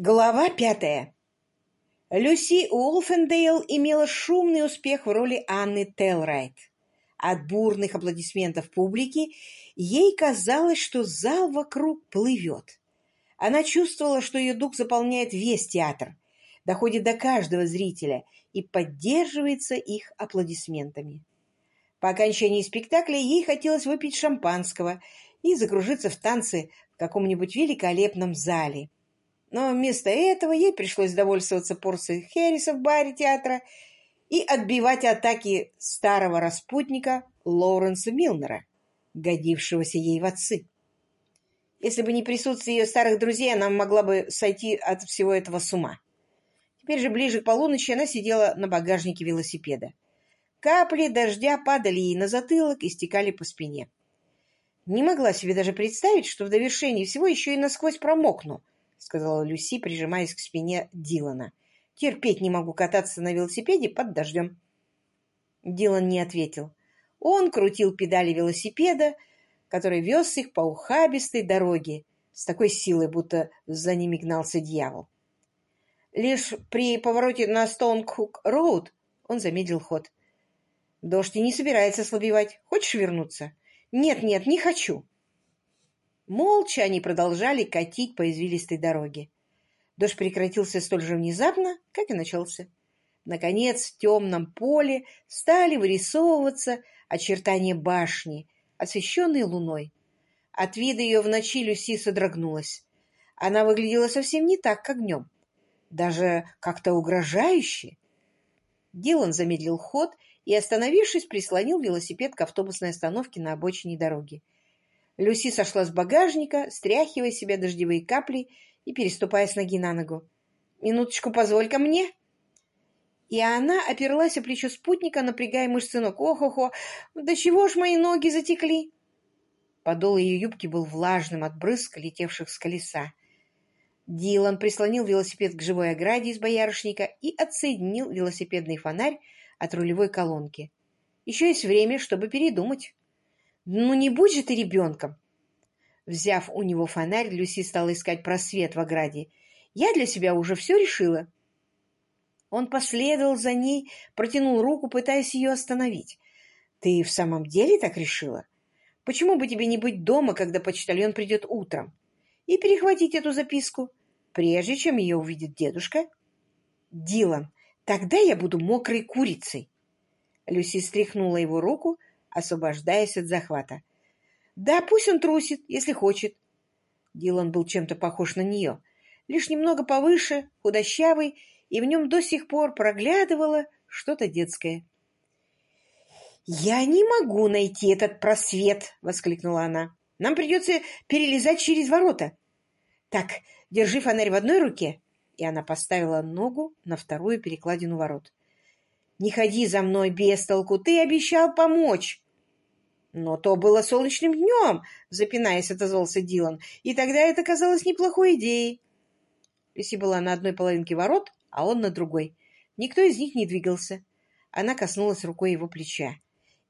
Глава пятая. Люси Уолфендейл имела шумный успех в роли Анны Телрайт. От бурных аплодисментов публики ей казалось, что зал вокруг плывет. Она чувствовала, что ее дух заполняет весь театр, доходит до каждого зрителя и поддерживается их аплодисментами. По окончании спектакля ей хотелось выпить шампанского и закружиться в танцы в каком-нибудь великолепном зале но вместо этого ей пришлось довольствоваться порцией Херриса в баре театра и отбивать атаки старого распутника Лоуренса Милнера, годившегося ей в отцы. Если бы не присутствие ее старых друзей, она могла бы сойти от всего этого с ума. Теперь же ближе к полуночи она сидела на багажнике велосипеда. Капли дождя падали ей на затылок и стекали по спине. Не могла себе даже представить, что в довершении всего еще и насквозь промокну —— сказала Люси, прижимаясь к спине Дилана. «Терпеть не могу кататься на велосипеде под дождем». Дилан не ответил. Он крутил педали велосипеда, который вез их по ухабистой дороге с такой силой, будто за ними гнался дьявол. Лишь при повороте на Стоункук-роуд он замедлил ход. «Дождь и не собирается ослабевать. Хочешь вернуться?» «Нет-нет, не хочу». Молча они продолжали катить по извилистой дороге. Дождь прекратился столь же внезапно, как и начался. Наконец, в темном поле стали вырисовываться очертания башни, освещенной луной. От вида ее в ночи Люси содрогнулась. Она выглядела совсем не так, как днем. Даже как-то угрожающе. Дилан замедлил ход и, остановившись, прислонил велосипед к автобусной остановке на обочине дороги. Люси сошла с багажника, стряхивая себе дождевые капли и переступая с ноги на ногу. «Минуточку, позволь-ка мне!» И она оперлась о плечо спутника, напрягая мышцы ног. «Ох-охо! Да чего ж мои ноги затекли!» Подол ее юбки был влажным от брызг, летевших с колеса. Дилан прислонил велосипед к живой ограде из боярышника и отсоединил велосипедный фонарь от рулевой колонки. Еще есть время, чтобы передумать. «Ну не будь же ты ребенком!» Взяв у него фонарь, Люси стала искать просвет в ограде. «Я для себя уже все решила». Он последовал за ней, протянул руку, пытаясь ее остановить. «Ты в самом деле так решила? Почему бы тебе не быть дома, когда почтальон придет утром, и перехватить эту записку, прежде чем ее увидит дедушка?» «Дилан, тогда я буду мокрой курицей!» Люси стряхнула его руку, освобождаясь от захвата. «Да, пусть он трусит, если хочет». Дилан был чем-то похож на нее, лишь немного повыше, худощавый, и в нем до сих пор проглядывало что-то детское. «Я не могу найти этот просвет!» — воскликнула она. «Нам придется перелезать через ворота. Так, держи фонарь в одной руке». И она поставила ногу на вторую перекладину ворот. «Не ходи за мной без толку, ты обещал помочь!» «Но то было солнечным днем!» — запинаясь, отозвался Дилан. «И тогда это казалось неплохой идеей!» Люси была на одной половинке ворот, а он на другой. Никто из них не двигался. Она коснулась рукой его плеча.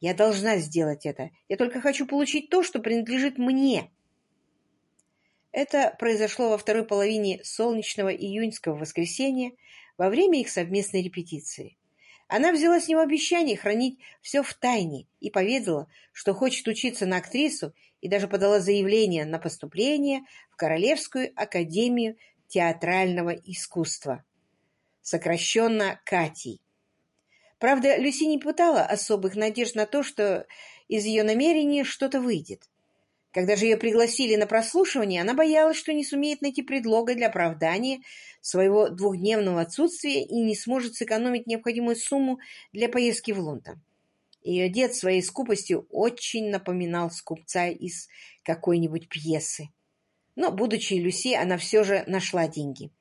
«Я должна сделать это. Я только хочу получить то, что принадлежит мне!» Это произошло во второй половине солнечного июньского воскресенья во время их совместной репетиции. Она взяла с него обещание хранить все в тайне и поведала, что хочет учиться на актрису и даже подала заявление на поступление в Королевскую академию театрального искусства, сокращенно Катей. Правда, Люси не пытала особых надежд на то, что из ее намерений что-то выйдет. Когда же ее пригласили на прослушивание, она боялась, что не сумеет найти предлога для оправдания своего двухдневного отсутствия и не сможет сэкономить необходимую сумму для поездки в Лондон. Ее дед своей скупостью очень напоминал скупца из какой-нибудь пьесы. Но, будучи Люси, она все же нашла деньги.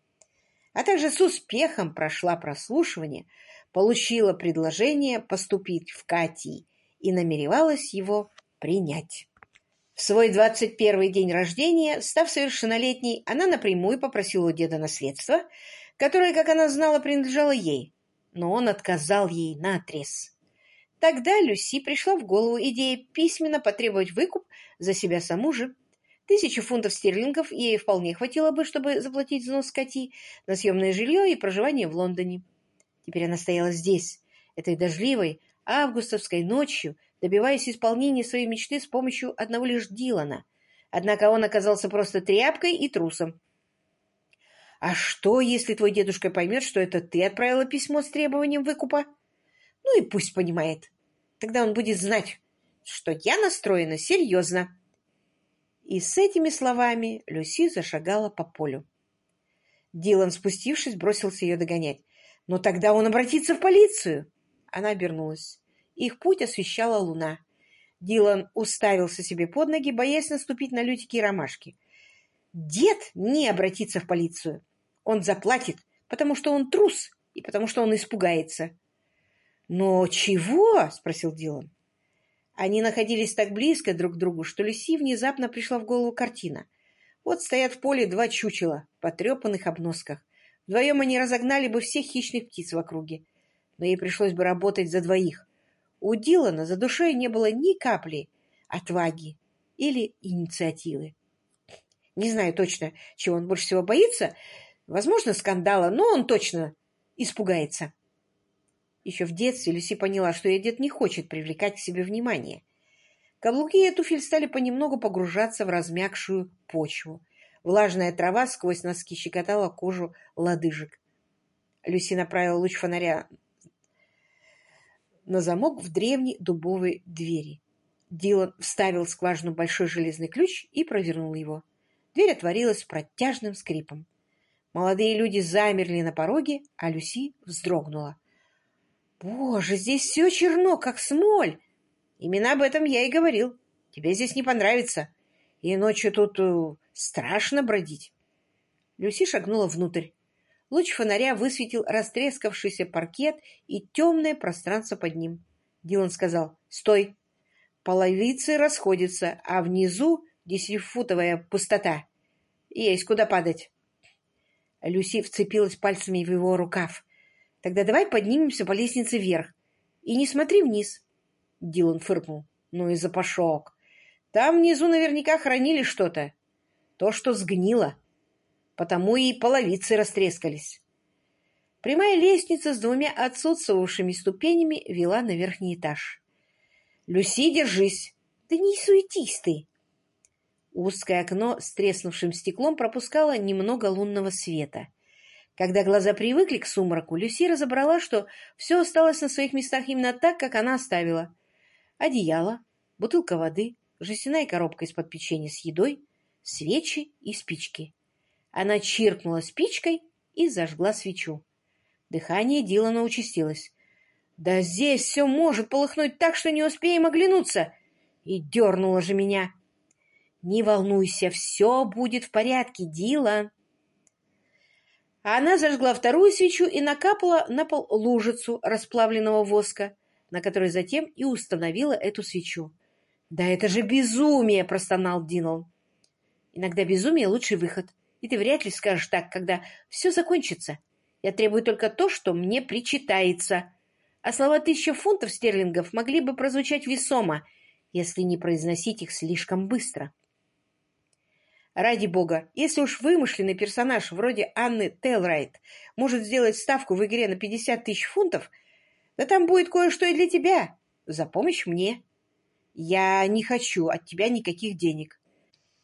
А также с успехом прошла прослушивание, получила предложение поступить в Катии и намеревалась его принять. В свой двадцать первый день рождения, став совершеннолетней, она напрямую попросила у деда наследство, которое, как она знала, принадлежало ей, но он отказал ей наотрез. Тогда Люси пришла в голову идея письменно потребовать выкуп за себя саму же. Тысячи фунтов стерлингов ей вполне хватило бы, чтобы заплатить взнос Кати на съемное жилье и проживание в Лондоне. Теперь она стояла здесь, этой дождливой августовской ночью, добиваясь исполнения своей мечты с помощью одного лишь Дилана. Однако он оказался просто тряпкой и трусом. «А что, если твой дедушка поймет, что это ты отправила письмо с требованием выкупа?» «Ну и пусть понимает. Тогда он будет знать, что я настроена серьезно». И с этими словами Люси зашагала по полю. Дилан, спустившись, бросился ее догонять. «Но тогда он обратится в полицию!» Она обернулась. Их путь освещала луна. Дилан уставился себе под ноги, боясь наступить на лютики и ромашки. «Дед не обратится в полицию. Он заплатит, потому что он трус и потому что он испугается». «Но чего?» — спросил Дилан. Они находились так близко друг к другу, что Люси внезапно пришла в голову картина. Вот стоят в поле два чучела, потрепанных обносках. Вдвоем они разогнали бы всех хищных птиц в округе. Но ей пришлось бы работать за двоих. У Дилана за душой не было ни капли отваги или инициативы. Не знаю точно, чего он больше всего боится. Возможно, скандала, но он точно испугается. Еще в детстве Люси поняла, что ее дед не хочет привлекать к себе внимание. Каблуки и туфель стали понемногу погружаться в размягшую почву. Влажная трава сквозь носки щекотала кожу лодыжек. Люси направила луч фонаря на замок в древней дубовой двери. Дилан вставил в скважину большой железный ключ и провернул его. Дверь отворилась с протяжным скрипом. Молодые люди замерли на пороге, а Люси вздрогнула. Боже, здесь все черно, как смоль. Именно об этом я и говорил. Тебе здесь не понравится. И ночью тут uh, страшно бродить. Люси шагнула внутрь. Луч фонаря высветил растрескавшийся паркет и темное пространство под ним. Дилан сказал «Стой!» Половицы расходятся, а внизу десятифутовая пустота. Есть куда падать. Люси вцепилась пальцами в его рукав. Тогда давай поднимемся по лестнице вверх. И не смотри вниз. Дилан фыркнул. Ну и запашок. Там внизу наверняка хранили что-то. То, что сгнило. Потому и половицы растрескались. Прямая лестница с двумя отсутствовавшими ступенями вела на верхний этаж. «Люси, держись!» «Да не суетись ты!» Узкое окно с треснувшим стеклом пропускало немного лунного света — когда глаза привыкли к сумраку, Люси разобрала, что все осталось на своих местах именно так, как она оставила. Одеяло, бутылка воды, жестяная коробка из-под печенья с едой, свечи и спички. Она чиркнула спичкой и зажгла свечу. Дыхание Дилана участилось. «Да здесь все может полыхнуть так, что не успеем оглянуться!» И дернула же меня. «Не волнуйся, все будет в порядке, Дилан!» Она зажгла вторую свечу и накапала на пол лужицу расплавленного воска, на которой затем и установила эту свечу. «Да это же безумие!» — простонал Динал. «Иногда безумие — лучший выход, и ты вряд ли скажешь так, когда все закончится. Я требую только то, что мне причитается. А слова тысяча фунтов стерлингов могли бы прозвучать весомо, если не произносить их слишком быстро». Ради бога, если уж вымышленный персонаж вроде Анны Телрайт может сделать ставку в игре на 50 тысяч фунтов, да там будет кое-что и для тебя. За помощь мне. Я не хочу от тебя никаких денег.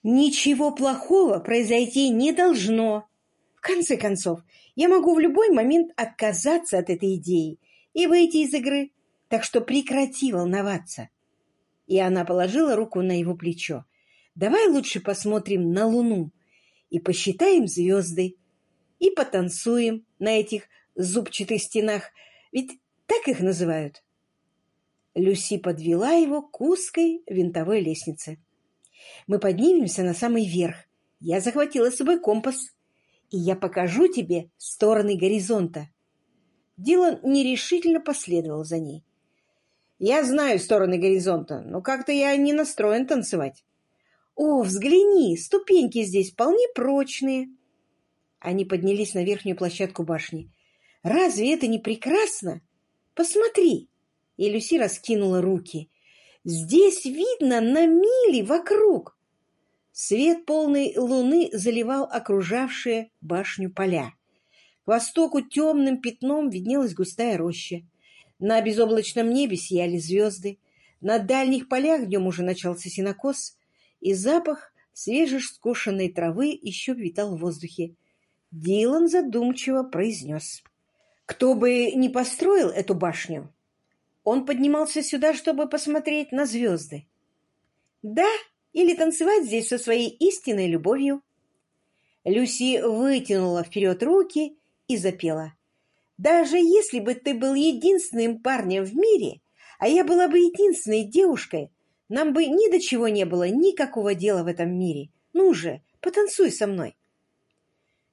Ничего плохого произойти не должно. В конце концов, я могу в любой момент отказаться от этой идеи и выйти из игры, так что прекрати волноваться. И она положила руку на его плечо. Давай лучше посмотрим на Луну и посчитаем звезды, и потанцуем на этих зубчатых стенах, ведь так их называют. Люси подвела его к узкой винтовой лестнице. Мы поднимемся на самый верх. Я захватила с собой компас, и я покажу тебе стороны горизонта. Дилан нерешительно последовал за ней. Я знаю стороны горизонта, но как-то я не настроен танцевать. «О, взгляни, ступеньки здесь вполне прочные!» Они поднялись на верхнюю площадку башни. «Разве это не прекрасно? Посмотри!» И Люси раскинула руки. «Здесь видно на мили вокруг!» Свет полной луны заливал окружавшие башню поля. К востоку темным пятном виднелась густая роща. На безоблачном небе сияли звезды. На дальних полях днем уже начался синокос, и запах свежескошенной травы еще витал в воздухе. Дилан задумчиво произнес. Кто бы ни построил эту башню, он поднимался сюда, чтобы посмотреть на звезды. Да, или танцевать здесь со своей истинной любовью. Люси вытянула вперед руки и запела. «Даже если бы ты был единственным парнем в мире, а я была бы единственной девушкой, нам бы ни до чего не было никакого дела в этом мире. Ну же, потанцуй со мной».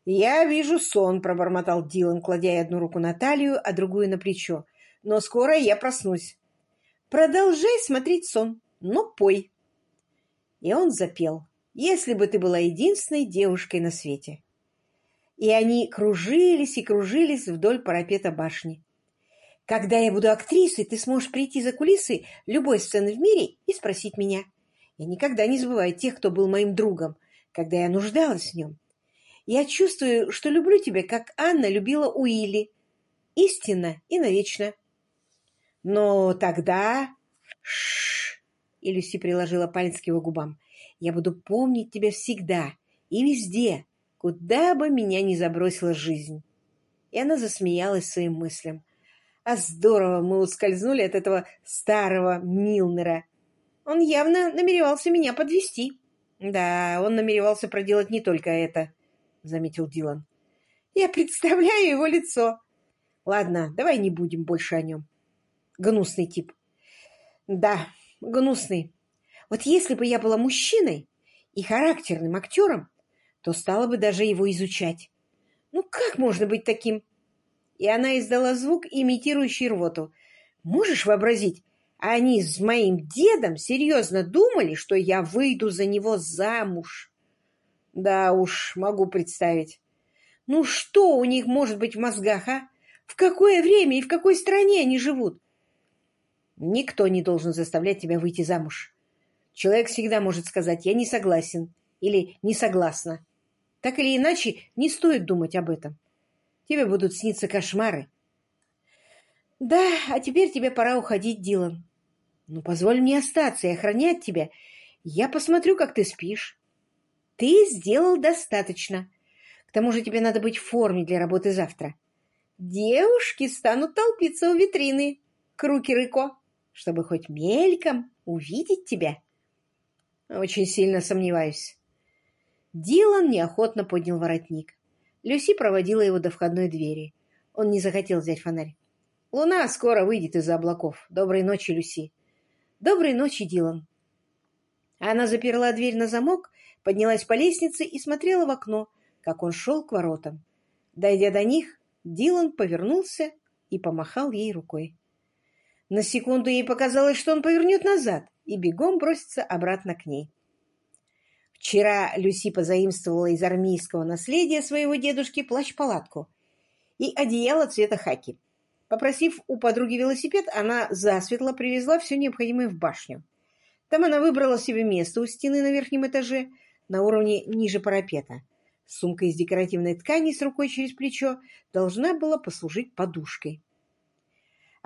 «Я вижу сон», — пробормотал Дилан, кладя одну руку на талию, а другую на плечо. «Но скоро я проснусь». «Продолжай смотреть сон, но пой». И он запел «Если бы ты была единственной девушкой на свете». И они кружились и кружились вдоль парапета башни. Когда я буду актрисой, ты сможешь прийти за кулисы любой сцены в мире и спросить меня. Я никогда не забываю тех, кто был моим другом, когда я нуждалась в нем. Я чувствую, что люблю тебя, как Анна любила Уилли. Истинно и навечно. Но тогда... Ш и Люси приложила палец к его губам. «Я буду помнить тебя всегда и везде, куда бы меня ни забросила жизнь». И она засмеялась своим мыслям. «А здорово мы ускользнули от этого старого Милнера. Он явно намеревался меня подвести. «Да, он намеревался проделать не только это», — заметил Дилан. «Я представляю его лицо». «Ладно, давай не будем больше о нем. Гнусный тип». «Да, гнусный. Вот если бы я была мужчиной и характерным актером, то стала бы даже его изучать. Ну как можно быть таким? И она издала звук, имитирующий рвоту. Можешь вообразить, они с моим дедом серьезно думали, что я выйду за него замуж. Да уж, могу представить. Ну что у них может быть в мозгах, а? В какое время и в какой стране они живут? Никто не должен заставлять тебя выйти замуж. Человек всегда может сказать «я не согласен» или «не согласна». Так или иначе, не стоит думать об этом. Тебе будут сниться кошмары. Да, а теперь тебе пора уходить, Дилан. Ну, позволь мне остаться и охранять тебя. Я посмотрю, как ты спишь. Ты сделал достаточно. К тому же тебе надо быть в форме для работы завтра. Девушки станут толпиться у витрины. Круки Рыко чтобы хоть мельком увидеть тебя? Очень сильно сомневаюсь. Дилан неохотно поднял воротник. Люси проводила его до входной двери. Он не захотел взять фонарь. Луна скоро выйдет из-за облаков. Доброй ночи, Люси. Доброй ночи, Дилан. Она заперла дверь на замок, поднялась по лестнице и смотрела в окно, как он шел к воротам. Дойдя до них, Дилан повернулся и помахал ей рукой. На секунду ей показалось, что он повернет назад и бегом бросится обратно к ней. Вчера Люси позаимствовала из армейского наследия своего дедушки плащ-палатку и одеяло цвета хаки. Попросив у подруги велосипед, она засветло привезла все необходимое в башню. Там она выбрала себе место у стены на верхнем этаже, на уровне ниже парапета. Сумка из декоративной ткани с рукой через плечо должна была послужить подушкой.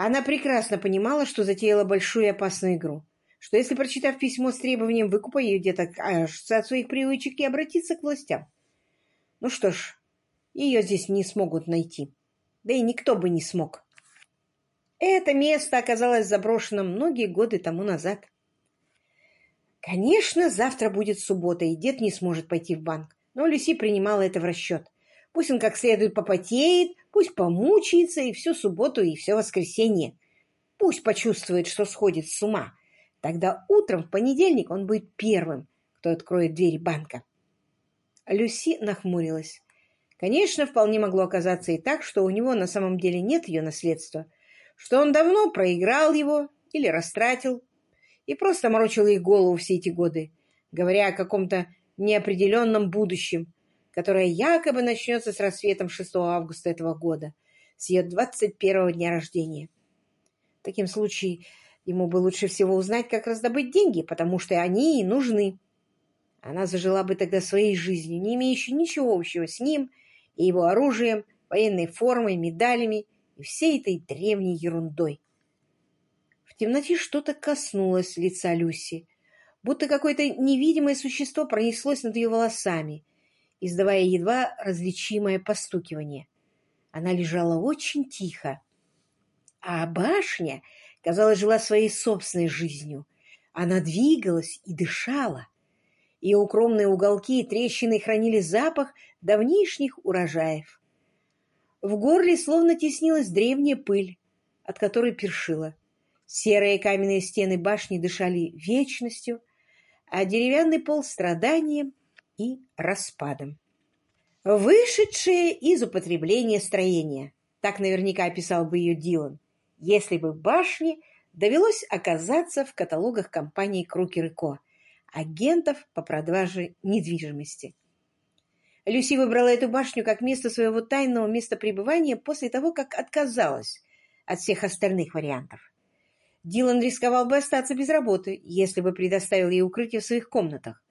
Она прекрасно понимала, что затеяла большую и опасную игру, что если, прочитав письмо с требованием выкупа, ее где-то окажется от своих привычек и обратиться к властям. Ну что ж, ее здесь не смогут найти. Да и никто бы не смог. Это место оказалось заброшенным многие годы тому назад. Конечно, завтра будет суббота, и дед не сможет пойти в банк. Но Люси принимала это в расчет. Пусть он как следует попотеет, пусть помучается и всю субботу, и все воскресенье. Пусть почувствует, что сходит с ума. Тогда утром в понедельник он будет первым, кто откроет дверь банка. Люси нахмурилась. Конечно, вполне могло оказаться и так, что у него на самом деле нет ее наследства, что он давно проиграл его или растратил и просто морочил ей голову все эти годы, говоря о каком-то неопределенном будущем, которая якобы начнется с рассветом 6 августа этого года, с ее 21 дня рождения. В таком случае ему бы лучше всего узнать, как раздобыть деньги, потому что они и нужны. Она зажила бы тогда своей жизнью, не имеющей ничего общего с ним и его оружием, военной формой, медалями и всей этой древней ерундой. В темноте что-то коснулось лица Люси, будто какое-то невидимое существо пронеслось над ее волосами, издавая едва различимое постукивание. Она лежала очень тихо, а башня, казалось, жила своей собственной жизнью. Она двигалась и дышала. Ее укромные уголки и трещины хранили запах давнишних урожаев. В горле словно теснилась древняя пыль, от которой першила. Серые каменные стены башни дышали вечностью, а деревянный пол — страданием и распадом. Вышедшее из употребления строение, так наверняка описал бы ее Дилан, если бы башне довелось оказаться в каталогах компании Крукер и Ко, агентов по продаже недвижимости. Люси выбрала эту башню как место своего тайного места пребывания после того, как отказалась от всех остальных вариантов. Дилан рисковал бы остаться без работы, если бы предоставил ей укрытие в своих комнатах,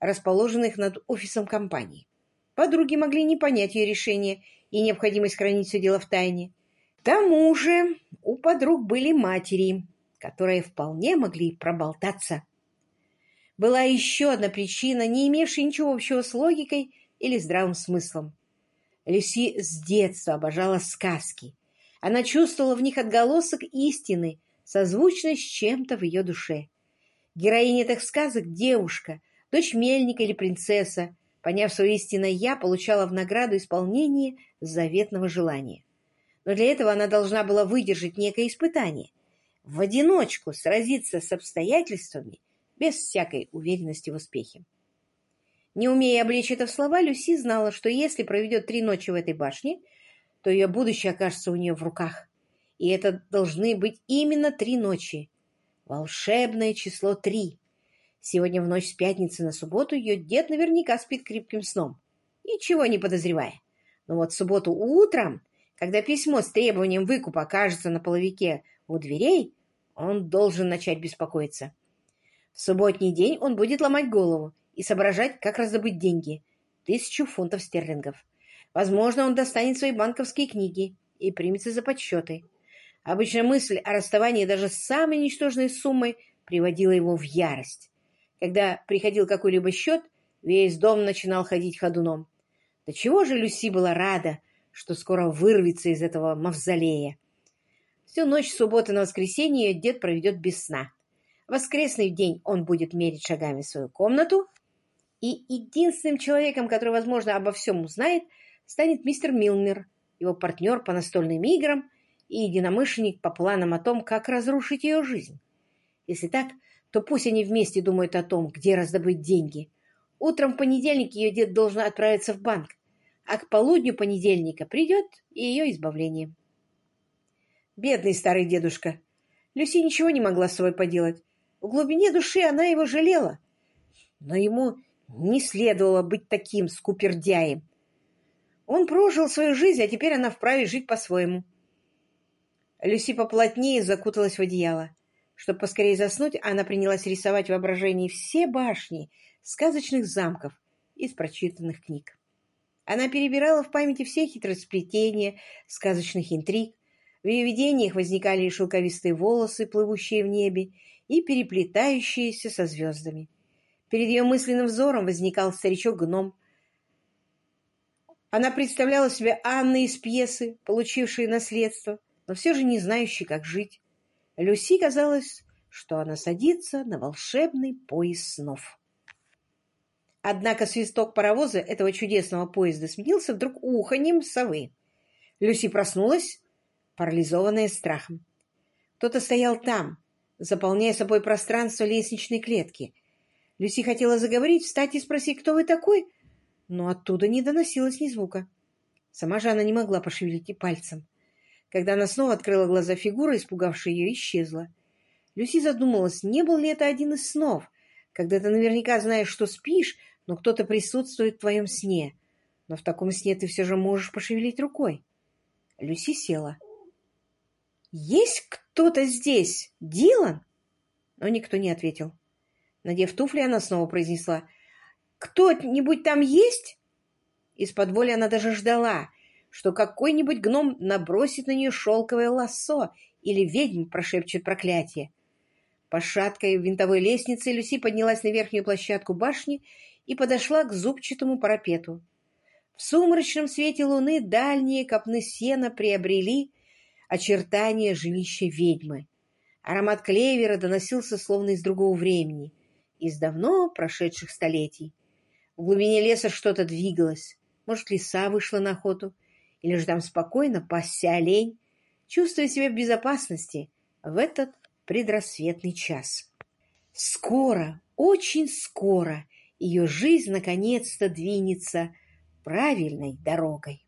расположенных над офисом компании. Подруги могли не понять ее решение и необходимость хранить все дело в тайне. К тому же у подруг были матери, которые вполне могли проболтаться. Была еще одна причина, не имевшая ничего общего с логикой или здравым смыслом. Люси с детства обожала сказки. Она чувствовала в них отголосок истины, созвучной с чем-то в ее душе. Героиня этих сказок — девушка, дочь мельника или принцесса, Поняв свое истинное «я», получала в награду исполнение заветного желания. Но для этого она должна была выдержать некое испытание, в одиночку сразиться с обстоятельствами без всякой уверенности в успехе. Не умея облечь это в слова, Люси знала, что если проведет три ночи в этой башне, то ее будущее окажется у нее в руках. И это должны быть именно три ночи. Волшебное число три. Сегодня в ночь с пятницы на субботу ее дед наверняка спит крепким сном, ничего не подозревая. Но вот в субботу утром, когда письмо с требованием выкупа окажется на половике у дверей, он должен начать беспокоиться. В субботний день он будет ломать голову и соображать, как раздобыть деньги. Тысячу фунтов стерлингов. Возможно, он достанет свои банковские книги и примется за подсчеты. Обычно мысль о расставании даже с самой ничтожной суммой приводила его в ярость. Когда приходил какой-либо счет, весь дом начинал ходить ходуном. До чего же Люси была рада, что скоро вырвется из этого мавзолея. Всю ночь субботы на воскресенье ее дед проведет без сна. Воскресный день он будет мерить шагами свою комнату, и единственным человеком, который, возможно, обо всем узнает, станет мистер Милнер, его партнер по настольным играм и единомышленник по планам о том, как разрушить ее жизнь. Если так, то пусть они вместе думают о том, где раздобыть деньги. Утром в понедельник ее дед должен отправиться в банк, а к полудню понедельника придет и ее избавление. Бедный старый дедушка. Люси ничего не могла с собой поделать. В глубине души она его жалела. Но ему не следовало быть таким скупердяем. Он прожил свою жизнь, а теперь она вправе жить по-своему. Люси поплотнее закуталась в одеяло. Чтобы поскорее заснуть, она принялась рисовать в воображении все башни сказочных замков из прочитанных книг. Она перебирала в памяти все хитросплетения сказочных интриг, в ее видениях возникали шелковистые волосы, плывущие в небе и переплетающиеся со звездами. Перед ее мысленным взором возникал старичок-гном. Она представляла себе Анны из пьесы, получившей наследство, но все же не знающей, как жить. Люси казалось, что она садится на волшебный поезд снов. Однако свисток паровоза этого чудесного поезда сменился вдруг уханьем совы. Люси проснулась, парализованная страхом. Кто-то стоял там, заполняя собой пространство лестничной клетки. Люси хотела заговорить, встать и спросить, кто вы такой, но оттуда не доносилось ни звука. Сама же она не могла пошевелить и пальцем. Когда она снова открыла глаза, фигура, испугавшая ее, исчезла. Люси задумалась, не был ли это один из снов, когда ты наверняка знаешь, что спишь, но кто-то присутствует в твоем сне. Но в таком сне ты все же можешь пошевелить рукой. Люси села. «Есть кто-то здесь? Дилан?» Но никто не ответил. Надев туфли, она снова произнесла. кто-нибудь там есть?» Из-под воли она даже ждала, что какой-нибудь гном набросит на нее шелковое лассо или ведьм прошепчет проклятие. По шаткой винтовой лестнице Люси поднялась на верхнюю площадку башни и подошла к зубчатому парапету. В сумрачном свете луны дальние копны сена приобрели очертания жилища ведьмы. Аромат клевера доносился словно из другого времени, из давно прошедших столетий. В глубине леса что-то двигалось. Может, лиса вышла на охоту, или же там спокойно пасся олень, чувствуя себя в безопасности в этот предрассветный час. Скоро, очень скоро ее жизнь наконец-то двинется правильной дорогой.